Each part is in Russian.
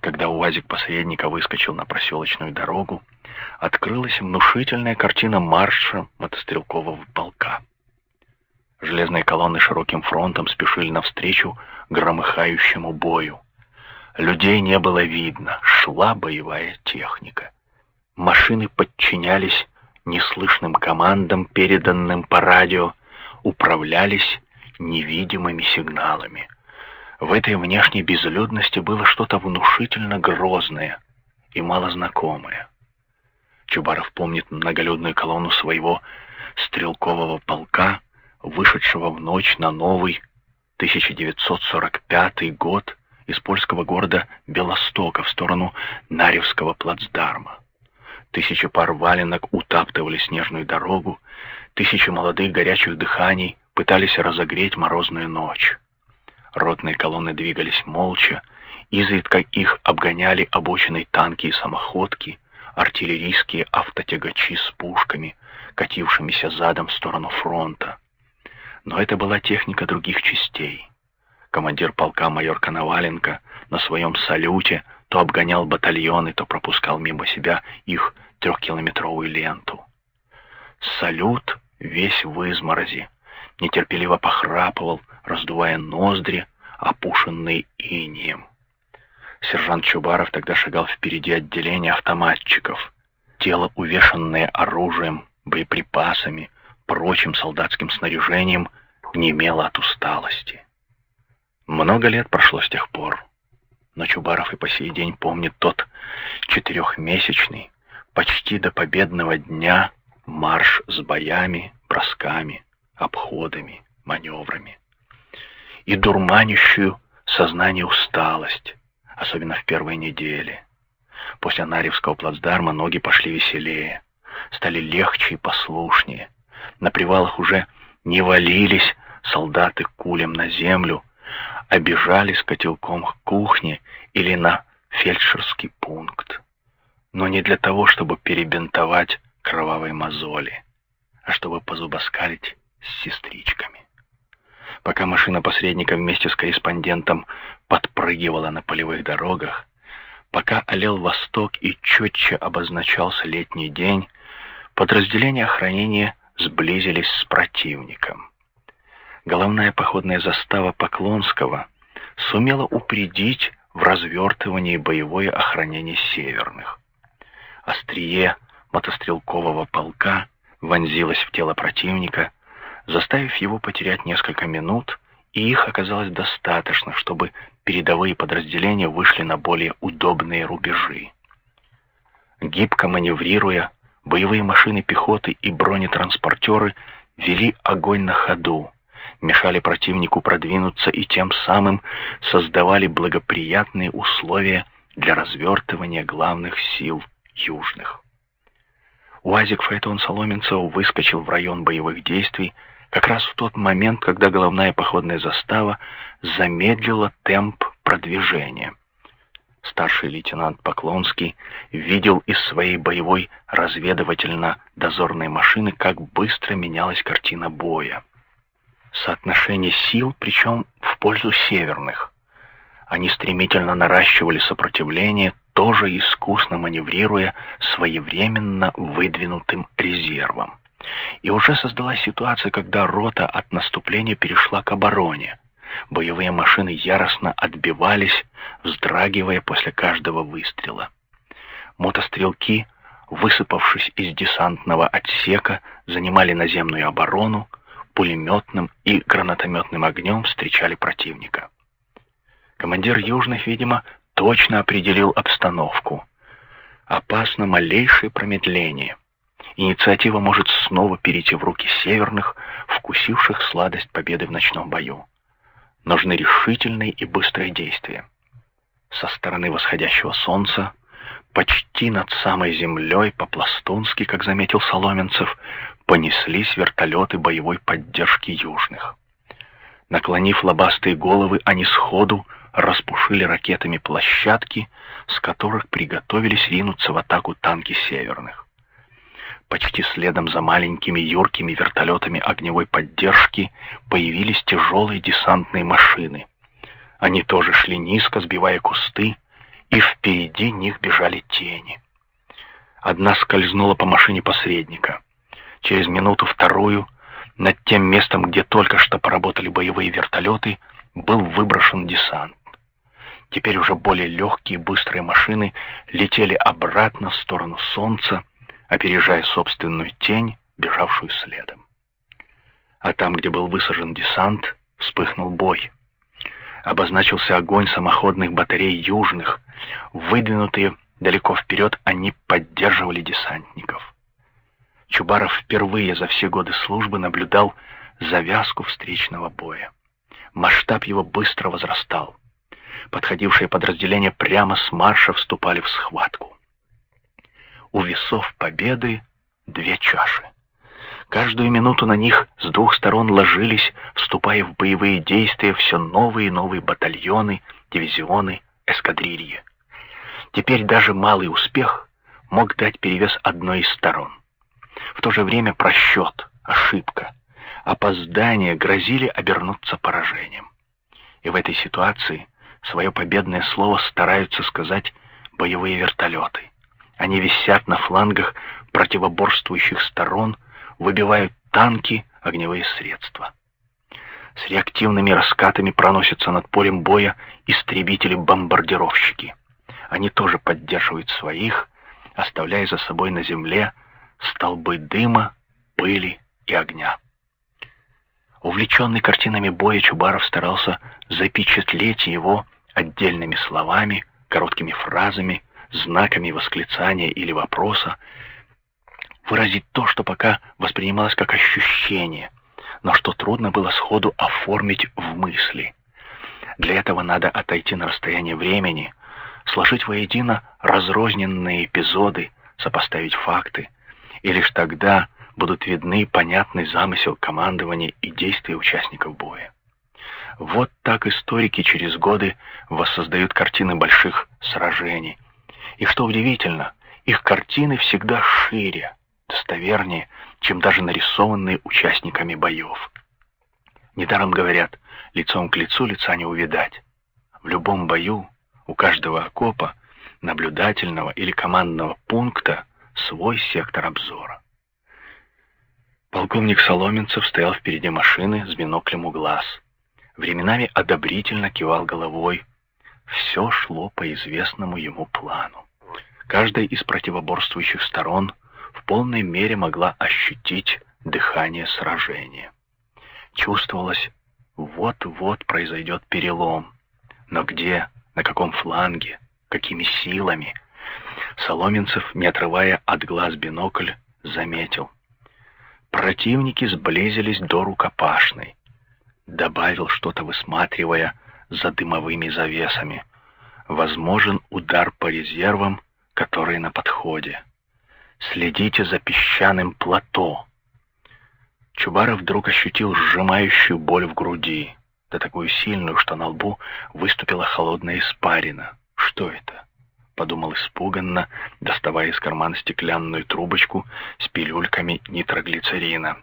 Когда УАЗик посредника выскочил на проселочную дорогу, открылась внушительная картина марша мотострелкового полка. Железные колонны широким фронтом спешили навстречу громыхающему бою. Людей не было видно, шла боевая техника. Машины подчинялись неслышным командам, переданным по радио, управлялись невидимыми сигналами. В этой внешней безлюдности было что-то внушительно грозное и малознакомое. Чубаров помнит многолюдную колонну своего стрелкового полка, вышедшего в ночь на новый 1945 год из польского города Белостока в сторону Наревского плацдарма. Тысячи пар валенок утаптывали снежную дорогу, тысячи молодых горячих дыханий пытались разогреть морозную ночь. Ротные колонны двигались молча, изредка их обгоняли обочиной танки и самоходки, артиллерийские автотягачи с пушками, катившимися задом в сторону фронта. Но это была техника других частей. Командир полка майор Коноваленко на своем салюте то обгонял батальоны, то пропускал мимо себя их трехкилометровую ленту. Салют весь в изморози, нетерпеливо похрапывал, раздувая ноздри, опушенные инием. Сержант Чубаров тогда шагал впереди отделения автоматчиков. Тело, увешанное оружием, боеприпасами, прочим солдатским снаряжением, немело от усталости. Много лет прошло с тех пор, но Чубаров и по сей день помнит тот четырехмесячный, почти до победного дня марш с боями, бросками, обходами, маневрами. И дурманящую сознание усталость, особенно в первой неделе. После Анарьевского плацдарма ноги пошли веселее, стали легче и послушнее. На привалах уже не валились солдаты кулем на землю, а бежали с котелком к кухне или на фельдшерский пункт. Но не для того, чтобы перебинтовать кровавые мозоли, а чтобы позубоскалить с сестричками. Пока машина посредника вместе с корреспондентом подпрыгивала на полевых дорогах, пока олел восток и четче обозначался летний день, подразделения охранения сблизились с противником. Головная походная застава Поклонского сумела упредить в развертывании боевое охранение северных. Острие мотострелкового полка вонзилось в тело противника, заставив его потерять несколько минут, и их оказалось достаточно, чтобы передовые подразделения вышли на более удобные рубежи. Гибко маневрируя, боевые машины пехоты и бронетранспортеры вели огонь на ходу, мешали противнику продвинуться и тем самым создавали благоприятные условия для развертывания главных сил южных. УАЗик Фаэтон Соломенцев выскочил в район боевых действий как раз в тот момент, когда головная походная застава замедлила темп продвижения. Старший лейтенант Поклонский видел из своей боевой разведывательно-дозорной машины, как быстро менялась картина боя. Соотношение сил, причем в пользу северных. Они стремительно наращивали сопротивление, тоже искусно маневрируя своевременно выдвинутым резервом. И уже создалась ситуация, когда рота от наступления перешла к обороне. Боевые машины яростно отбивались, вздрагивая после каждого выстрела. Мотострелки, высыпавшись из десантного отсека, занимали наземную оборону, пулеметным и гранатометным огнем встречали противника. Командир Южных, видимо, точно определил обстановку. Опасно малейшее промедление. Инициатива может снова перейти в руки северных, вкусивших сладость победы в ночном бою. Нужны решительные и быстрые действия. Со стороны восходящего солнца, почти над самой землей, по-пластунски, как заметил Соломенцев, понеслись вертолеты боевой поддержки южных. Наклонив лобастые головы, они сходу распушили ракетами площадки, с которых приготовились ринуться в атаку танки северных. Почти следом за маленькими юркими вертолетами огневой поддержки появились тяжелые десантные машины. Они тоже шли низко, сбивая кусты, и впереди них бежали тени. Одна скользнула по машине посредника. Через минуту-вторую над тем местом, где только что поработали боевые вертолеты, был выброшен десант. Теперь уже более легкие быстрые машины летели обратно в сторону солнца, опережая собственную тень, бежавшую следом. А там, где был высажен десант, вспыхнул бой. Обозначился огонь самоходных батарей южных. Выдвинутые далеко вперед, они поддерживали десантников. Чубаров впервые за все годы службы наблюдал завязку встречного боя. Масштаб его быстро возрастал. Подходившие подразделения прямо с марша вступали в схватку. У весов победы две чаши. Каждую минуту на них с двух сторон ложились, вступая в боевые действия, все новые и новые батальоны, дивизионы, эскадрильи. Теперь даже малый успех мог дать перевес одной из сторон. В то же время просчет, ошибка, опоздание грозили обернуться поражением. И в этой ситуации свое победное слово стараются сказать боевые вертолеты. Они висят на флангах противоборствующих сторон, выбивают танки, огневые средства. С реактивными раскатами проносятся над полем боя истребители-бомбардировщики. Они тоже поддерживают своих, оставляя за собой на земле столбы дыма, пыли и огня. Увлеченный картинами боя Чубаров старался запечатлеть его отдельными словами, короткими фразами, знаками восклицания или вопроса, выразить то, что пока воспринималось как ощущение, но что трудно было сходу оформить в мысли. Для этого надо отойти на расстояние времени, сложить воедино разрозненные эпизоды, сопоставить факты, и лишь тогда будут видны понятный замысел командования и действия участников боя. Вот так историки через годы воссоздают картины больших сражений. И что удивительно, их картины всегда шире, достовернее, чем даже нарисованные участниками боев. Недаром говорят, лицом к лицу лица не увидать. В любом бою, у каждого окопа, наблюдательного или командного пункта свой сектор обзора. Полковник Соломенцев стоял впереди машины с биноклем у глаз. Временами одобрительно кивал головой. Все шло по известному ему плану. Каждая из противоборствующих сторон в полной мере могла ощутить дыхание сражения. Чувствовалось, вот-вот произойдет перелом. Но где, на каком фланге, какими силами? Соломенцев, не отрывая от глаз бинокль, заметил. Противники сблизились до рукопашной. Добавил что-то, высматривая за дымовыми завесами. Возможен удар по резервам, которые на подходе. Следите за песчаным плато. Чубаров вдруг ощутил сжимающую боль в груди, да такую сильную, что на лбу выступила холодная испарина. Что это? Подумал испуганно, доставая из кармана стеклянную трубочку с пилюльками нитроглицерина.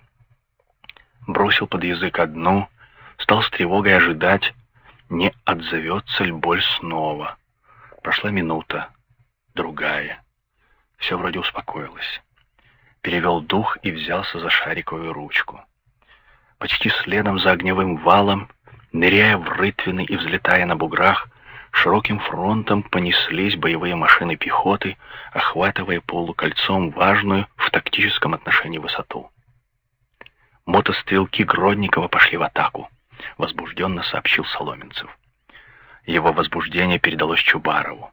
Бросил под язык одну, стал с тревогой ожидать, не отзовется ли боль снова. Прошла минута, другая. Все вроде успокоилось. Перевел дух и взялся за шариковую ручку. Почти следом за огневым валом, ныряя в рытвины и взлетая на буграх, широким фронтом понеслись боевые машины пехоты, охватывая полукольцом важную в тактическом отношении высоту. Мотострелки Гродникова пошли в атаку, возбужденно сообщил Соломенцев. Его возбуждение передалось Чубарову.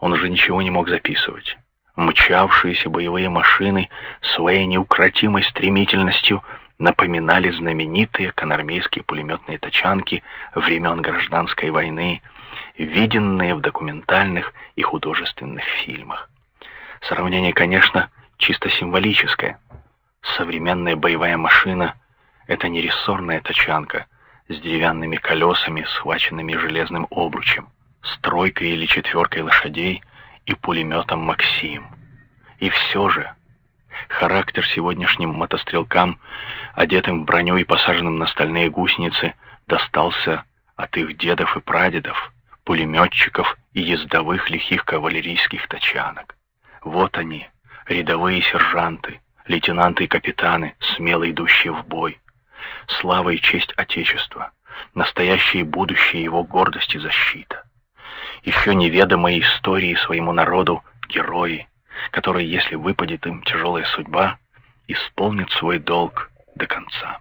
Он уже ничего не мог записывать. Мчавшиеся боевые машины своей неукротимой стремительностью напоминали знаменитые конармейские пулеметные тачанки времен гражданской войны, виденные в документальных и художественных фильмах. Сравнение, конечно, чисто символическое. Современная боевая машина — это не рессорная тачанка с деревянными колесами, схваченными железным обручем, с тройкой или четверкой лошадей и пулеметом «Максим». И все же характер сегодняшним мотострелкам, одетым в броню и посаженным на стальные гусеницы, достался от их дедов и прадедов, пулеметчиков и ездовых лихих кавалерийских тачанок. Вот они, рядовые сержанты, лейтенанты и капитаны, смело идущие в бой. Слава и честь Отечества, настоящее и будущее его гордость и защита. Еще неведомые истории своему народу герои, которые, если выпадет им тяжелая судьба, исполнят свой долг до конца.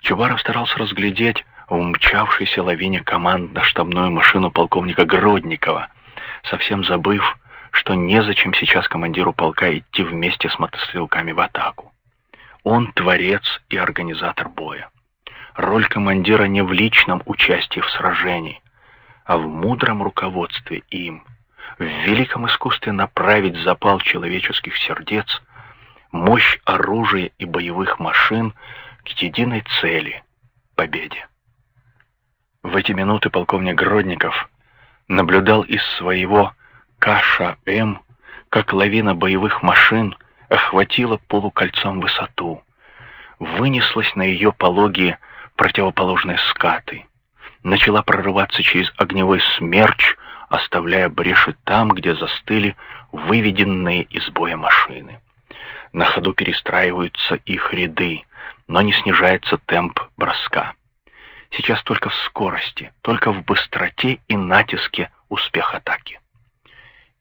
Чубаров старался разглядеть в умчавшейся лавине команд на штабную машину полковника Гродникова, совсем забыв, что незачем сейчас командиру полка идти вместе с мотострелками в атаку. Он творец и организатор боя. Роль командира не в личном участии в сражении, а в мудром руководстве им, в великом искусстве направить запал человеческих сердец, мощь оружия и боевых машин к единой цели — победе. В эти минуты полковник Гродников наблюдал из своего КШМ, как лавина боевых машин охватила полукольцом высоту, вынеслась на ее пологие противоположные скаты, начала прорываться через огневой смерч, оставляя бреши там, где застыли выведенные из боя машины. На ходу перестраиваются их ряды, но не снижается темп броска. Сейчас только в скорости, только в быстроте и натиске успех атаки.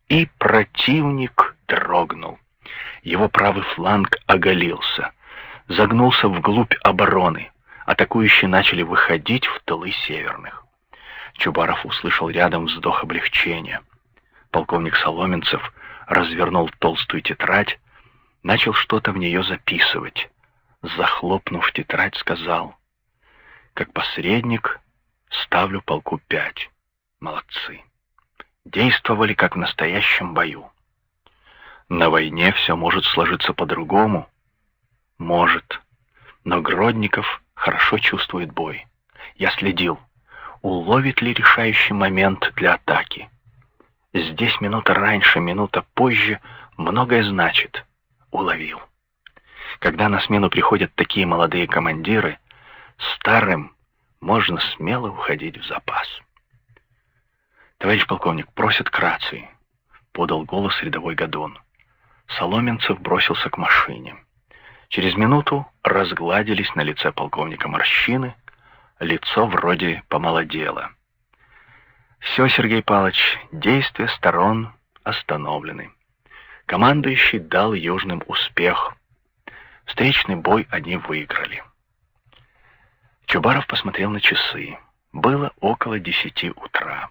И противник дрогнул. Его правый фланг оголился, загнулся вглубь обороны. Атакующие начали выходить в тылы северных. Чубаров услышал рядом вздох облегчения. Полковник Соломенцев развернул толстую тетрадь, начал что-то в нее записывать. Захлопнув тетрадь, сказал — как посредник ставлю полку пять. Молодцы. Действовали как в настоящем бою. На войне все может сложиться по-другому. Может. Но Гродников хорошо чувствует бой. Я следил, уловит ли решающий момент для атаки. Здесь минута раньше, минута позже многое значит. Уловил. Когда на смену приходят такие молодые командиры, старым можно смело уходить в запас. «Товарищ полковник, просят к рации», — подал голос рядовой Гадон. Соломенцев бросился к машине. Через минуту разгладились на лице полковника морщины, лицо вроде помолодело. «Все, Сергей Павлович, действия сторон остановлены. Командующий дал южным успех. Встречный бой они выиграли». Чубаров посмотрел на часы. Было около десяти утра.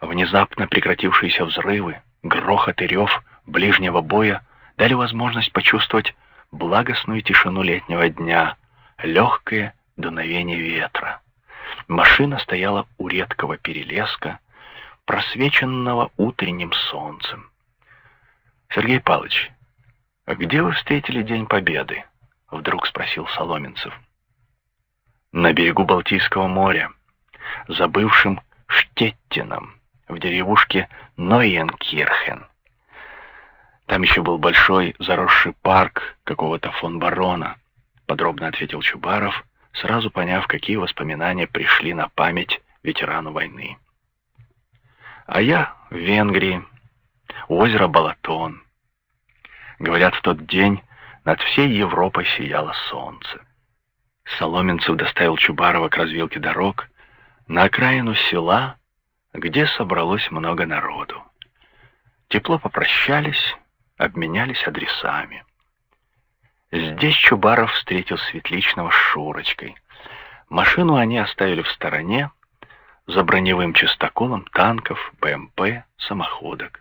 Внезапно прекратившиеся взрывы, грохот и рев ближнего боя дали возможность почувствовать благостную тишину летнего дня, легкое дуновение ветра. Машина стояла у редкого перелеска, просвеченного утренним солнцем. «Сергей Павлович, где вы встретили День Победы?» — вдруг спросил Соломенцев на берегу Балтийского моря, за бывшим Штеттином, в деревушке Нойенкирхен. Там еще был большой заросший парк какого-то фон барона, подробно ответил Чубаров, сразу поняв, какие воспоминания пришли на память ветерану войны. А я в Венгрии, у озера Балатон. Говорят, в тот день над всей Европой сияло солнце. Соломенцев доставил Чубарова к развилке дорог на окраину села, где собралось много народу. Тепло попрощались, обменялись адресами. Здесь Чубаров встретил Светличного с Шурочкой. Машину они оставили в стороне, за броневым частоколом танков, БМП, самоходок.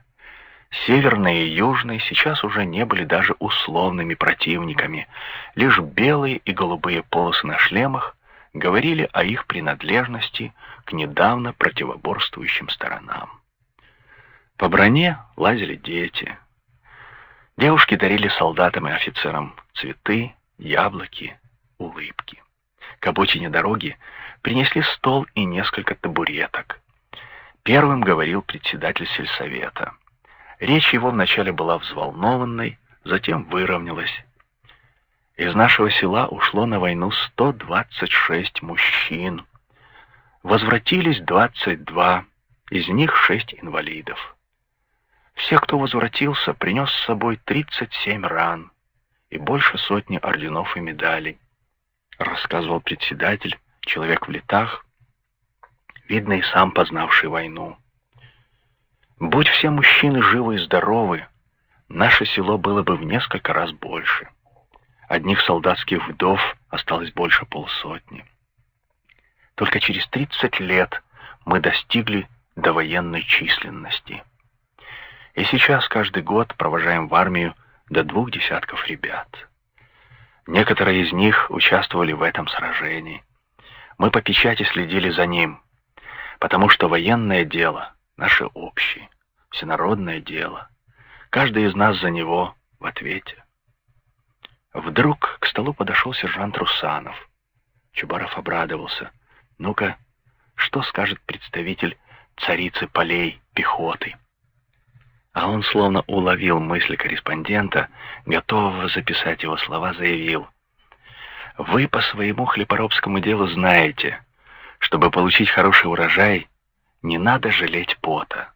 Северные и южные сейчас уже не были даже условными противниками. Лишь белые и голубые полосы на шлемах говорили о их принадлежности к недавно противоборствующим сторонам. По броне лазили дети. Девушки дарили солдатам и офицерам цветы, яблоки, улыбки. К обочине дороги принесли стол и несколько табуреток. Первым говорил председатель сельсовета — Речь его вначале была взволнованной, затем выровнялась. Из нашего села ушло на войну 126 мужчин. Возвратились 22, из них шесть инвалидов. Все, кто возвратился, принес с собой 37 ран и больше сотни орденов и медалей, рассказывал председатель, человек в летах, видно и сам познавший войну. Будь все мужчины живы и здоровы, наше село было бы в несколько раз больше. Одних солдатских вдов осталось больше полсотни. Только через 30 лет мы достигли довоенной численности. И сейчас каждый год провожаем в армию до двух десятков ребят. Некоторые из них участвовали в этом сражении. Мы по печати следили за ним, потому что военное дело — наше общее, всенародное дело. Каждый из нас за него в ответе. Вдруг к столу подошел сержант Русанов. Чубаров обрадовался. «Ну-ка, что скажет представитель царицы полей пехоты?» А он словно уловил мысли корреспондента, готового записать его слова, заявил. «Вы по своему хлеборобскому делу знаете, чтобы получить хороший урожай, не надо жалеть пота.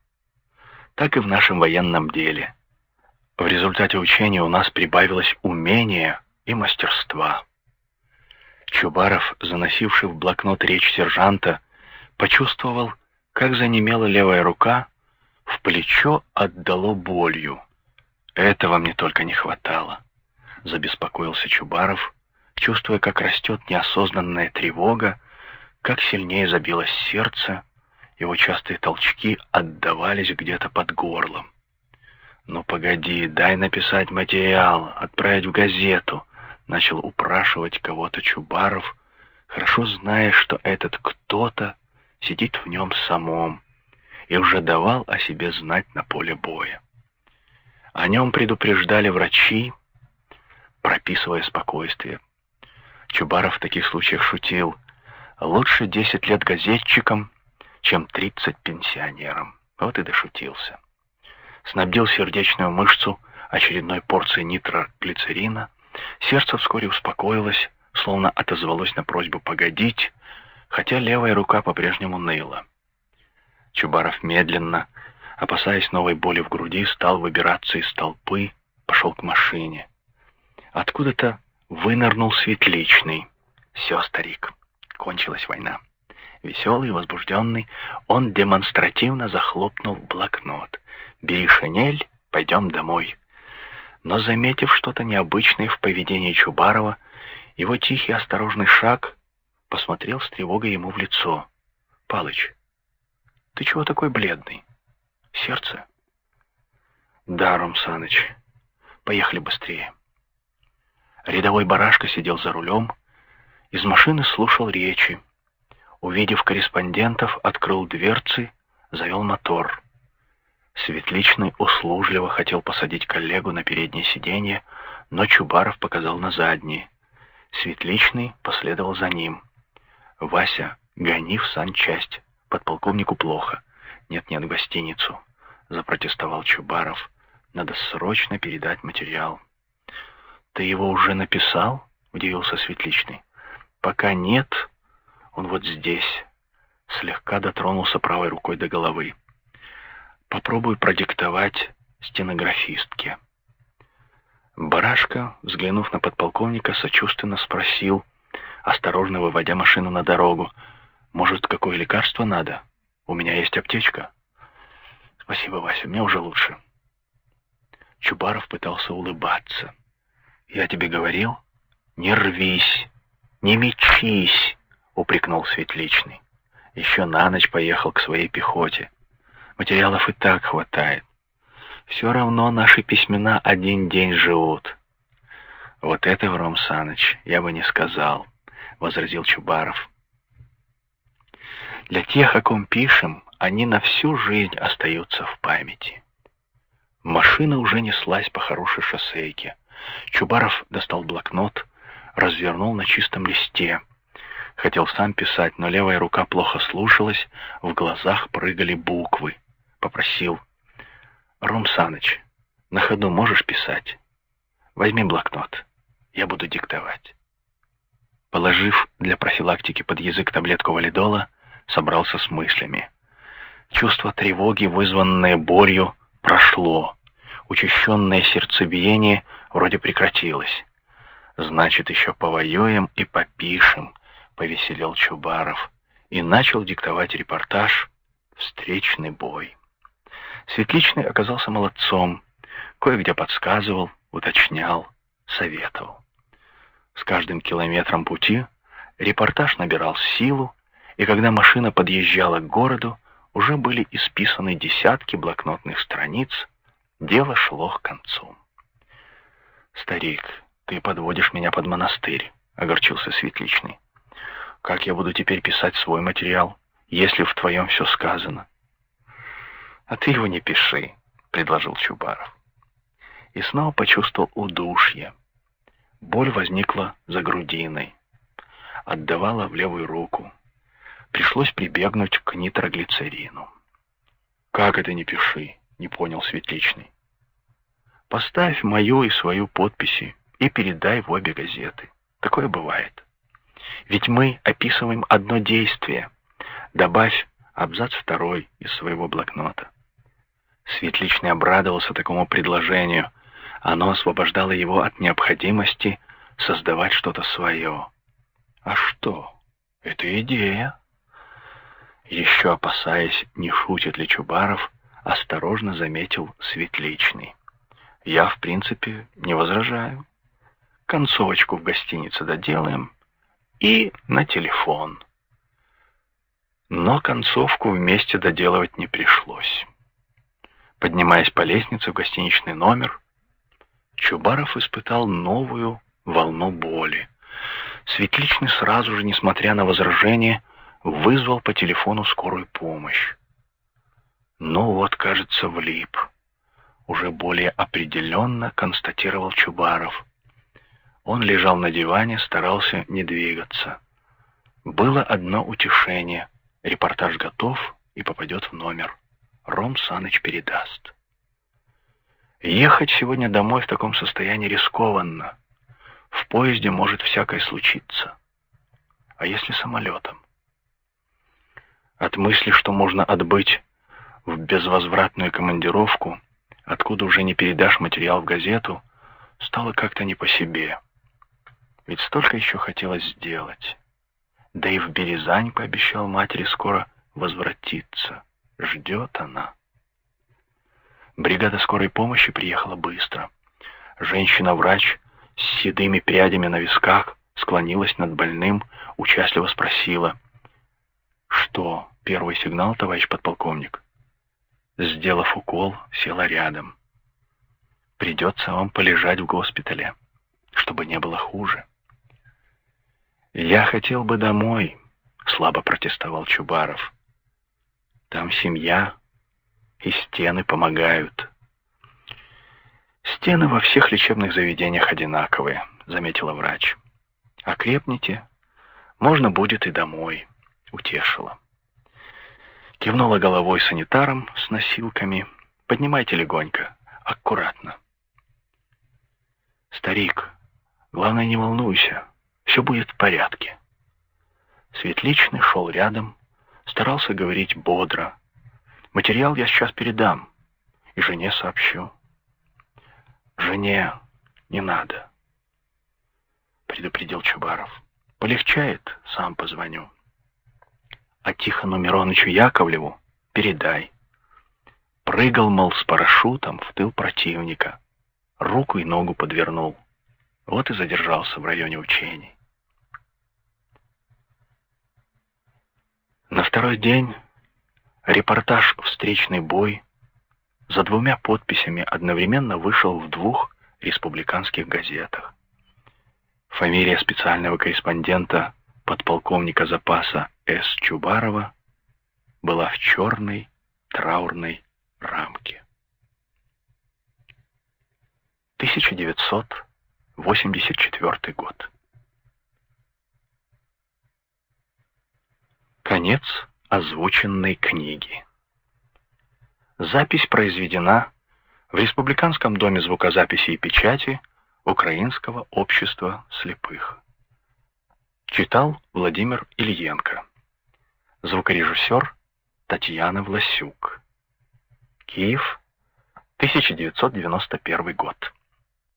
Так и в нашем военном деле. В результате учения у нас прибавилось умение и мастерства». Чубаров, заносивший в блокнот речь сержанта, почувствовал, как занемела левая рука, плечо отдало болью. Этого мне только не хватало. Забеспокоился Чубаров, чувствуя, как растет неосознанная тревога, как сильнее забилось сердце, его частые толчки отдавались где-то под горлом. «Ну погоди, дай написать материал, отправить в газету», — начал упрашивать кого-то Чубаров, хорошо зная, что этот кто-то сидит в нем самом, и уже давал о себе знать на поле боя. О нем предупреждали врачи, прописывая спокойствие. Чубаров в таких случаях шутил, лучше 10 лет газетчикам, чем 30 пенсионерам. Вот и дошутился. Снабдил сердечную мышцу очередной порцией нитроглицерина, сердце вскоре успокоилось, словно отозвалось на просьбу погодить, хотя левая рука по-прежнему ныла. Чубаров медленно, опасаясь новой боли в груди, стал выбираться из толпы, пошел к машине. Откуда-то вынырнул Светличный. Все, старик, кончилась война. Веселый и возбужденный, он демонстративно захлопнул блокнот. «Бери шинель, пойдем домой». Но, заметив что-то необычное в поведении Чубарова, его тихий осторожный шаг посмотрел с тревогой ему в лицо. «Палыч, ты чего такой бледный? Сердце? Да, Ром Саныч, поехали быстрее. Рядовой барашка сидел за рулем, из машины слушал речи. Увидев корреспондентов, открыл дверцы, завел мотор. Светличный услужливо хотел посадить коллегу на переднее сиденье, но Чубаров показал на заднее. Светличный последовал за ним. «Вася, гони в санчасть. Подполковнику плохо. Нет-нет, гостиницу. Запротестовал Чубаров. Надо срочно передать материал. Ты его уже написал? Удивился Светличный. Пока нет. Он вот здесь. Слегка дотронулся правой рукой до головы. Попробую продиктовать стенографистке. Барашка, взглянув на подполковника, сочувственно спросил, осторожно выводя машину на дорогу, может, какое лекарство надо? У меня есть аптечка. Спасибо, Вася, мне уже лучше. Чубаров пытался улыбаться. Я тебе говорил, не рвись, не мечись, упрекнул Светличный. Еще на ночь поехал к своей пехоте. Материалов и так хватает. Все равно наши письмена один день живут. Вот это, Ром Саныч, я бы не сказал, возразил Чубаров. Для тех, о ком пишем, они на всю жизнь остаются в памяти. Машина уже неслась по хорошей шоссейке. Чубаров достал блокнот, развернул на чистом листе. Хотел сам писать, но левая рука плохо слушалась, в глазах прыгали буквы. Попросил. «Ром Саныч, на ходу можешь писать? Возьми блокнот, я буду диктовать». Положив для профилактики под язык таблетку валидола, собрался с мыслями. Чувство тревоги, вызванное болью, прошло. Учащенное сердцебиение вроде прекратилось. «Значит, еще повоюем и попишем», — повеселел Чубаров и начал диктовать репортаж «Встречный бой». Светличный оказался молодцом, кое-где подсказывал, уточнял, советовал. С каждым километром пути репортаж набирал силу, и когда машина подъезжала к городу, уже были исписаны десятки блокнотных страниц, дело шло к концу. «Старик, ты подводишь меня под монастырь», — огорчился Светличный. «Как я буду теперь писать свой материал, если в твоем все сказано?» «А ты его не пиши», — предложил Чубаров. И снова почувствовал удушье. Боль возникла за грудиной, отдавала в левую руку пришлось прибегнуть к нитроглицерину. «Как это не пиши?» — не понял Светличный. «Поставь мою и свою подписи и передай в обе газеты. Такое бывает. Ведь мы описываем одно действие. Добавь абзац второй из своего блокнота». Светличный обрадовался такому предложению. Оно освобождало его от необходимости создавать что-то свое. А что? Это идея. Еще опасаясь, не шутит ли Чубаров, осторожно заметил Светличный. Я, в принципе, не возражаю. Концовочку в гостинице доделаем и на телефон. Но концовку вместе доделывать не пришлось. Поднимаясь по лестнице в гостиничный номер, Чубаров испытал новую волну боли. Светличный сразу же, несмотря на возражение, вызвал по телефону скорую помощь. Ну вот, кажется, влип. Уже более определенно констатировал Чубаров. Он лежал на диване, старался не двигаться. Было одно утешение. Репортаж готов и попадет в номер. Ром Саныч передаст. Ехать сегодня домой в таком состоянии рискованно. В поезде может всякое случиться. А если самолетом? От мысли, что можно отбыть в безвозвратную командировку, откуда уже не передашь материал в газету, стало как-то не по себе. Ведь столько еще хотелось сделать. Да и в Березань пообещал матери скоро возвратиться. Ждет она. Бригада скорой помощи приехала быстро. Женщина-врач с седыми прядями на висках склонилась над больным, участливо спросила. «Что, Первый сигнал, товарищ подполковник. Сделав укол, села рядом. Придется вам полежать в госпитале, чтобы не было хуже. Я хотел бы домой, слабо протестовал Чубаров. Там семья и стены помогают. Стены во всех лечебных заведениях одинаковые, заметила врач. Окрепните, можно будет и домой, утешила. Кивнула головой санитаром с носилками. «Поднимайте легонько, аккуратно». «Старик, главное, не волнуйся, все будет в порядке». Светличный шел рядом, старался говорить бодро. «Материал я сейчас передам и жене сообщу». «Жене не надо», — предупредил Чубаров. «Полегчает, сам позвоню» а Тихону Миронычу Яковлеву передай. Прыгал, мол, с парашютом в тыл противника. Руку и ногу подвернул. Вот и задержался в районе учений. На второй день репортаж «Встречный бой» за двумя подписями одновременно вышел в двух республиканских газетах. Фамилия специального корреспондента подполковника запаса С. Чубарова была в черной траурной рамке. 1984 год. Конец озвученной книги. Запись произведена в Республиканском доме звукозаписи и печати Украинского общества слепых. Читал Владимир Ильенко. Звукорежиссер Татьяна Власюк. Киев, 1991 год.